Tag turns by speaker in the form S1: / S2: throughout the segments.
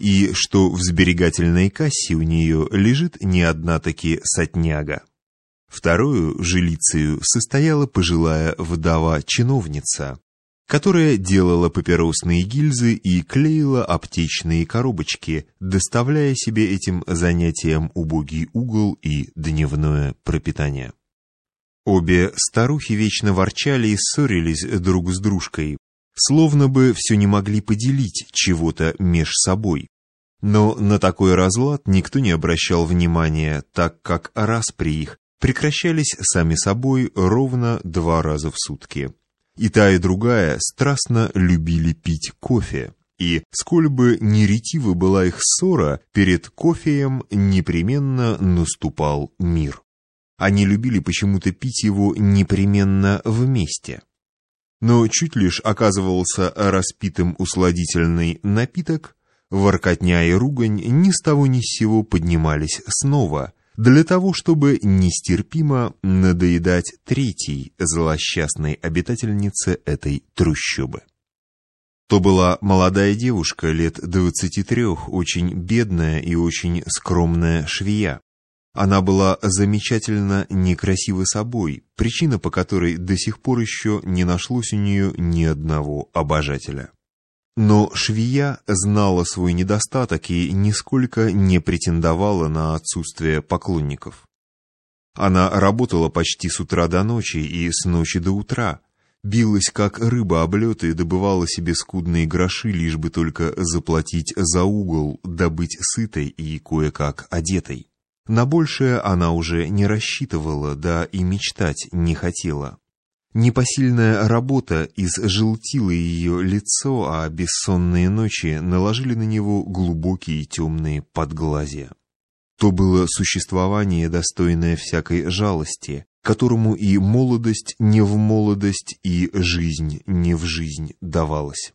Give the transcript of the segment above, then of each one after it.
S1: и что в сберегательной кассе у нее лежит не одна-таки сотняга. Вторую жилицею состояла пожилая вдова-чиновница, которая делала папиросные гильзы и клеила аптечные коробочки, доставляя себе этим занятием убогий угол и дневное пропитание. Обе старухи вечно ворчали и ссорились друг с дружкой, словно бы все не могли поделить чего-то меж собой. Но на такой разлад никто не обращал внимания, так как раз при их прекращались сами собой ровно два раза в сутки. И та, и другая страстно любили пить кофе, и, сколь бы ни ретива была их ссора, перед кофеем непременно наступал мир. Они любили почему-то пить его непременно вместе. Но чуть лишь оказывался распитым усладительный напиток, воркотня и ругань ни с того ни с сего поднимались снова, для того, чтобы нестерпимо надоедать третьей злосчастной обитательнице этой трущобы. То была молодая девушка лет двадцати трех, очень бедная и очень скромная швея. Она была замечательно некрасива собой, причина по которой до сих пор еще не нашлось у нее ни одного обожателя. Но швея знала свой недостаток и нисколько не претендовала на отсутствие поклонников. Она работала почти с утра до ночи и с ночи до утра, билась как рыба об лед и добывала себе скудные гроши, лишь бы только заплатить за угол, добыть сытой и кое-как одетой. На большее она уже не рассчитывала, да и мечтать не хотела. Непосильная работа изжелтила ее лицо, а бессонные ночи наложили на него глубокие темные подглазия. То было существование, достойное всякой жалости, которому и молодость не в молодость, и жизнь не в жизнь давалась.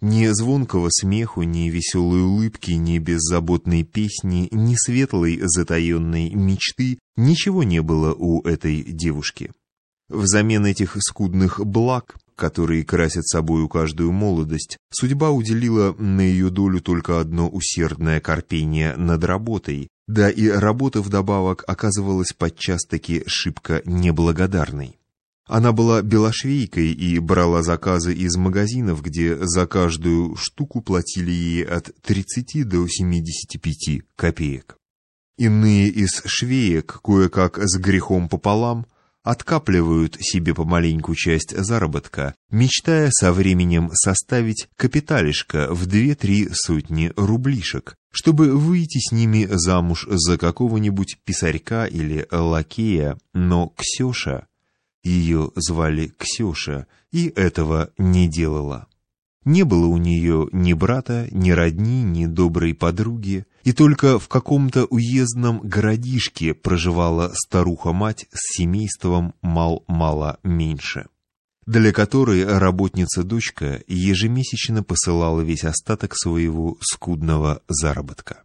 S1: Ни звонкого смеху, ни веселой улыбки, ни беззаботной песни, ни светлой затаенной мечты ничего не было у этой девушки. Взамен этих скудных благ, которые красят собою каждую молодость, судьба уделила на ее долю только одно усердное корпение над работой, да и работа вдобавок оказывалась подчас-таки шибко неблагодарной. Она была белошвейкой и брала заказы из магазинов, где за каждую штуку платили ей от 30 до 75 копеек. Иные из швеек, кое-как с грехом пополам, откапливают себе помаленьку часть заработка, мечтая со временем составить капиталишко в две-три сотни рублишек, чтобы выйти с ними замуж за какого-нибудь писарька или лакея, но Ксюша ее звали Ксюша, и этого не делала. Не было у нее ни брата, ни родни, ни доброй подруги, и только в каком-то уездном городишке проживала старуха-мать с семейством мал-мало меньше, для которой работница-дочка ежемесячно посылала весь остаток своего скудного заработка.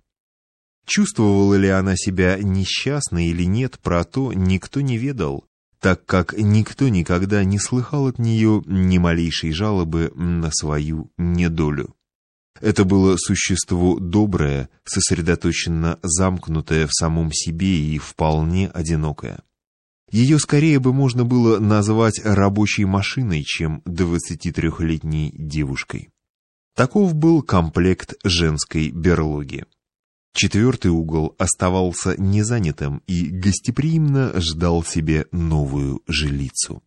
S1: Чувствовала ли она себя несчастной или нет, про то никто не ведал, так как никто никогда не слыхал от нее ни малейшей жалобы на свою недолю. Это было существо доброе, сосредоточенно замкнутое в самом себе и вполне одинокое. Ее скорее бы можно было назвать рабочей машиной, чем 23-летней девушкой. Таков был комплект женской берлоги. Четвертый угол оставался незанятым и гостеприимно ждал себе новую жилицу.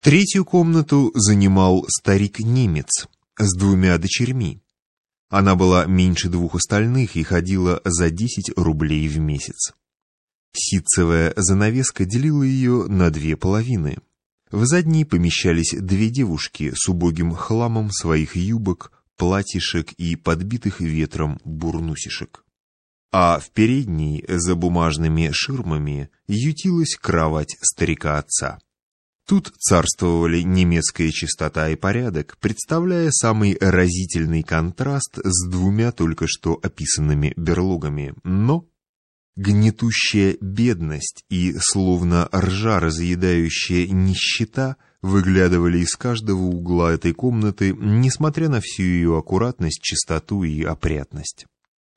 S1: Третью комнату занимал старик-немец с двумя дочерьми. Она была меньше двух остальных и ходила за 10 рублей в месяц. Ситцевая занавеска делила ее на две половины. В задней помещались две девушки с убогим хламом своих юбок, платьишек и подбитых ветром бурнусишек. А в передней, за бумажными ширмами, ютилась кровать старика-отца. Тут царствовали немецкая чистота и порядок, представляя самый разительный контраст с двумя только что описанными берлогами, но Гнетущая бедность и, словно ржа разъедающая нищета, выглядывали из каждого угла этой комнаты, несмотря на всю ее аккуратность, чистоту и опрятность.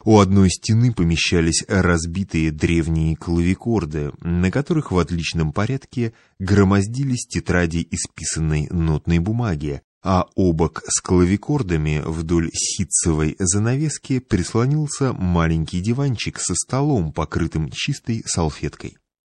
S1: У одной стены помещались разбитые древние клавикорды, на которых в отличном порядке громоздились тетради исписанной нотной бумаги, а обок с клавикордами вдоль ситцевой занавески прислонился маленький диванчик со столом, покрытым чистой салфеткой.